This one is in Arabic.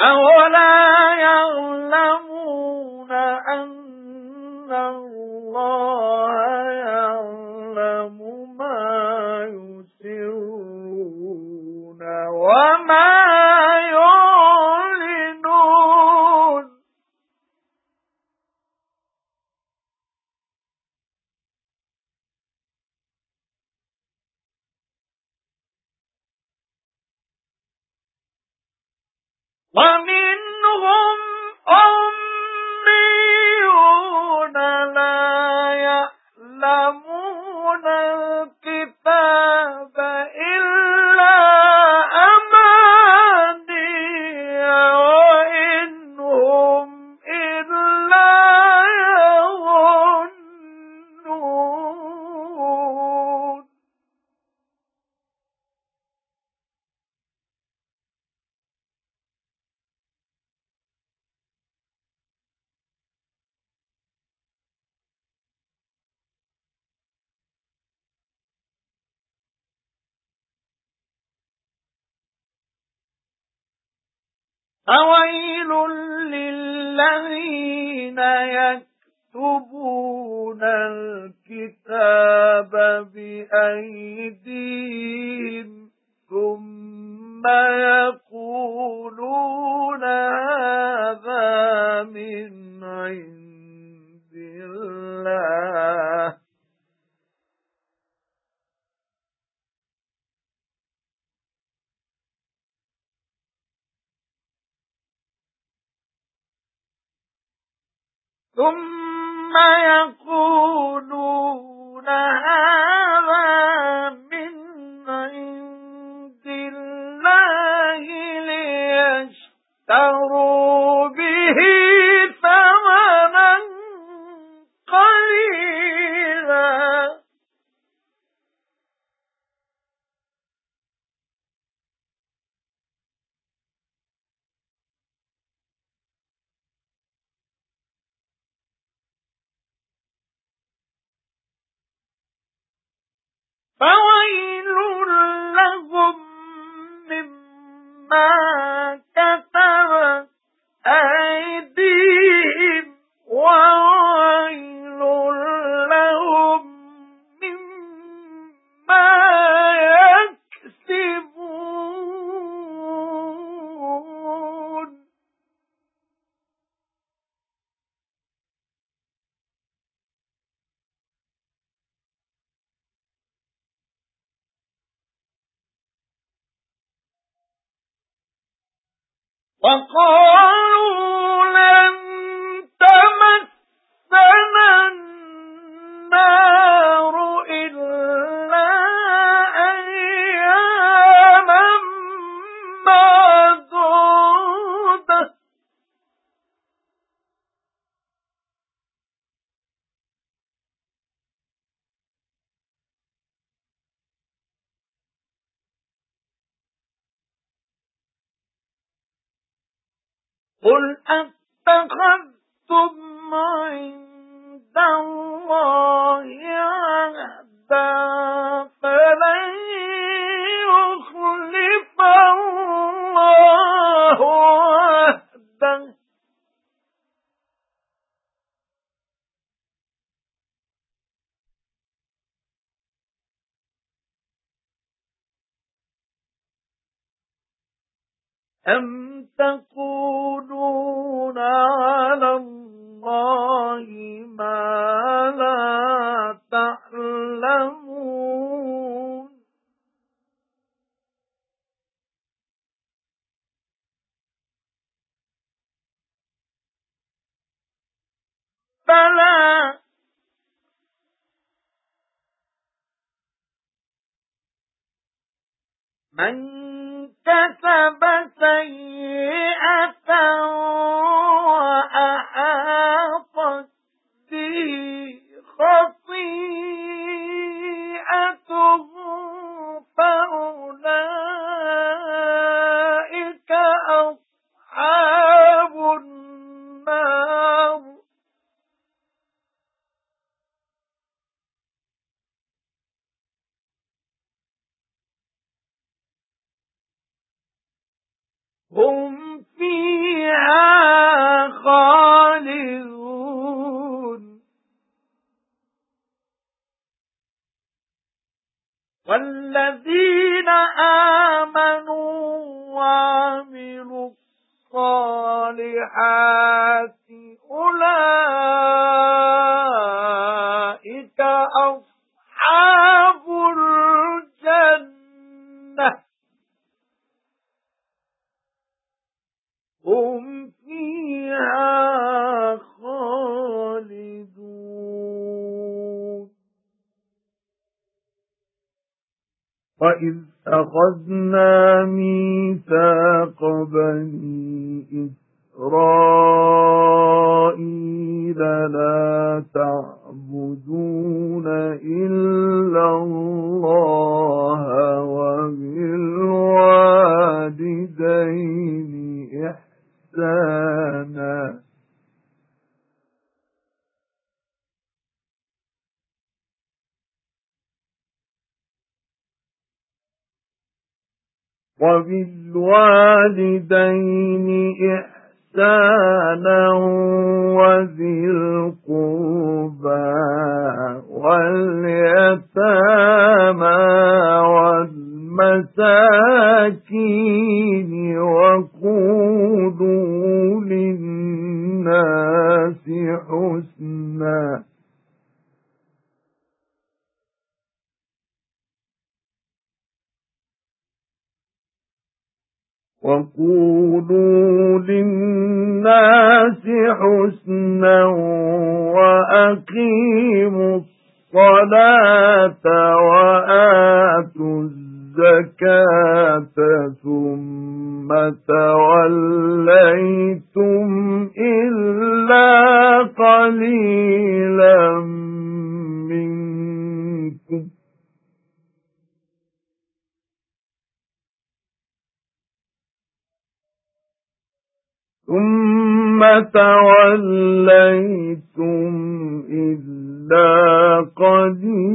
أَوَلَا يَعْلَمُونَ أَنَّ اللَّهَ يَعْلَمُ مَا يُسِرُّونَ وَمَا وَمِنْهُمْ فَوَيْلٌ لِّلَّذِينَ يَكْتُبُونَ الْكِتَابَ بِأَيْدِيهِمْ ثُمَّ يَقُولُونَ هَذَا مِنْ عِندِ اللَّهِ ثُمَّ يَقُولُونَ فَوَيْلٌ لَّهُم مِّمَّا وَقَالُوا قُلْ أَتَّخَذْتُمْ عِندَ اللَّهِ عَهْدًا فَلَن يُخْلِفَ اللَّهُ عَهْدَهُ أَمْ تَقُولُونَ بَلَى مَنْ كَسَبَ سَيِّئَةً هُمْ فِيهَا خَالِدُونَ. وَالَّذِينَ آمَنُوا وَعَمِلُوا الصَّالِحَاتِ أُولَئِكَ أَصْحَابُ الْجَنَّةِ. وإذ أخذنا ميثاق بني إسرائيل لا تعبدون إلا الله وبالوالدين إحسانا وذي القربى واليتامى وَقُولُوا لِلنَّاسِ حُسْنًا وَأَقِيمُوا الصَّلَاةَ وَآتُوا الزَّكَاةَ ثُمَّ تَوَلَّيْتُمْ إِلَّا قَلِيلًا مِنكُمْ ثُمَّ تَوَلَّيْتُمْ إِلَّا قَلِيلًا